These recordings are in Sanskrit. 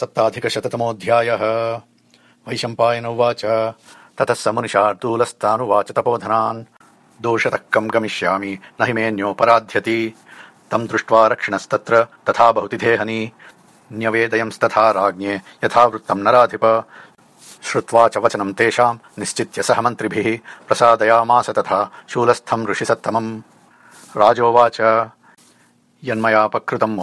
सप्ताधिकशततमोऽध्यायः। वैशम्पायन उवाच। ततः स मुनिशार्दूलस्तानुवाच तपोधनान्। दोषतः कम् गमिष्यामि न हि मेऽन्योपराध्यति। तम् दृष्ट्वा रक्षिणस्तत्र तथा बहुतिथेहनि न्यवेदयंस्तथा राज्ञे यथा वृत्तम् नराधिप। श्रुत्वा च वचनम् तेषाम् निश्चित्य सह मन्त्रिभिः प्रसादयामास तथा शूलस्थम् ऋषिसत्तमम्। राजोवाच यन्मयापकृतम्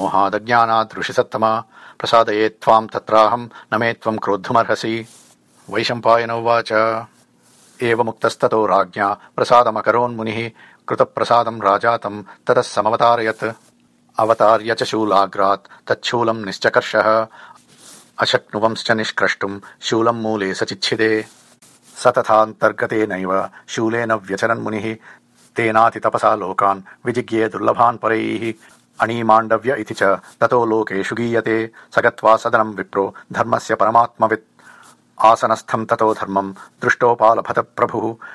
ऋषिसत्तमा प्रसादये त्वाम् तत्राहम् न मे त्वम् क्रोद्धुमर्हसि। वैशम्पायन उवाच। एवमुक्तस्ततो राज्ञा प्रसादमकरोन्मुनिः कृतप्रसादम् राजा तम् ततः समवतारयत्। अवतार्य च शूलाग्रात् तच्छूलम् निश्चकर्षः। अशक्नुवंश्च निष्क्रष्टुम् शूलम् मूले सचिच्छिदे स तथान्तर्गतेनैव शूलेन व्यचरन्मुनिः तेनातितपसा लोकान् विजिज्ञे दुर्लभान् परैः अणीमाण्डव्य इति च ततो लोकेषु गीयते। स गत्वा सदनम् विप्रो धर्मस्य परमात्मवित्। आसनस्थम् ततो धर्मम् दृष्टोपालभत प्रभुः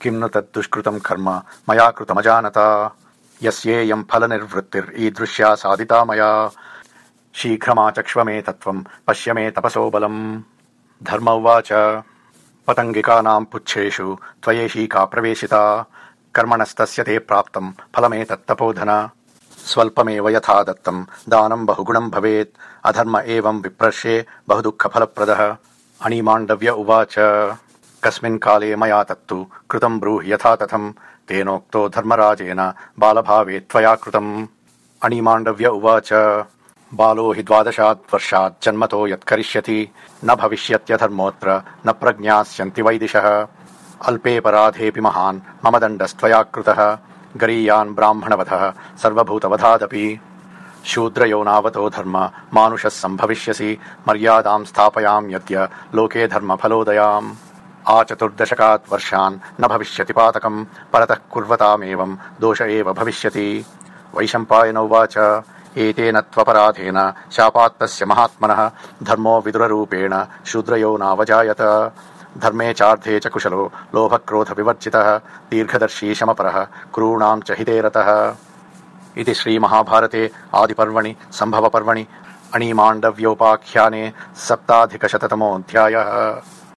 किम् नु तद्दुष्कृतम् कर्म मया कृतमजानता। यस्येयम् फलनिर्वृत्तिरीदृश्या साधिता मया। शीघ्रमाचक्ष्व मे तत्त्वम् पश्य मे तपसो बलम्। धर्म उवाच। पतङ्गिकानाम् पुच्छेषु त्वयैषीका प्रवेशिता। कर्मणस्तस्य ते प्राप्तम् फलमेतत्तपोधन स्वल्पमेव यथा दत्तम्। दानम् बहुगुणम् भवेत्। अधर्म एवम् विप्रर्षे बहुदुःखफलप्रदः। अणिमाण्डव्य उवाच। कस्मिन् काले मया तत्तु कृतम् ब्रूहि यथा तथम्। तेनोक्तो धर्मराजेन बालभावे त्वया कृतम्। अणिमाण्डव्य उवाच। बालो हि द्वादशात् वर्षात् जन्मतो यत्करिष्यति। न भविष्यत्यधर्मोऽत्र न प्रज्ञास्यन्ति वैदिशः। अल्पेऽपराधेऽपि महान्। मम दण्डस्त्वया कृतः गरीयान् ब्राह्मणवधः, सर्वभूतवधादपि। शूद्रयो नावतो धर्म, मानुषः सम्भविष्यसि, मर्यादाम् स्थापयाम्यद्य लोके धर्मफलोदयाम्। आचतुर्दशकात् वर्षान् न भविष्यति पातकम्, परतः कुर्वतामेवम् दोष एव भविष्यति। वैशम्पायन उवाच, एतेन त्वपराधेन शापात्तस्य महात्मनः, धर्मो विदुररूपेण शूद्रयो नावजायत। धर्मे चार्धे च कुशलो, लोभक्रोधविवर्जितः, दीर्घदर्शी शमपरः क्रूणाम् च हिते रतः। इति श्रीमहाभारते आदिपर्वणि सम्भवपर्वणि अणिमाण्डव्योपाख्याने सप्ताधिकशततमोऽध्यायः।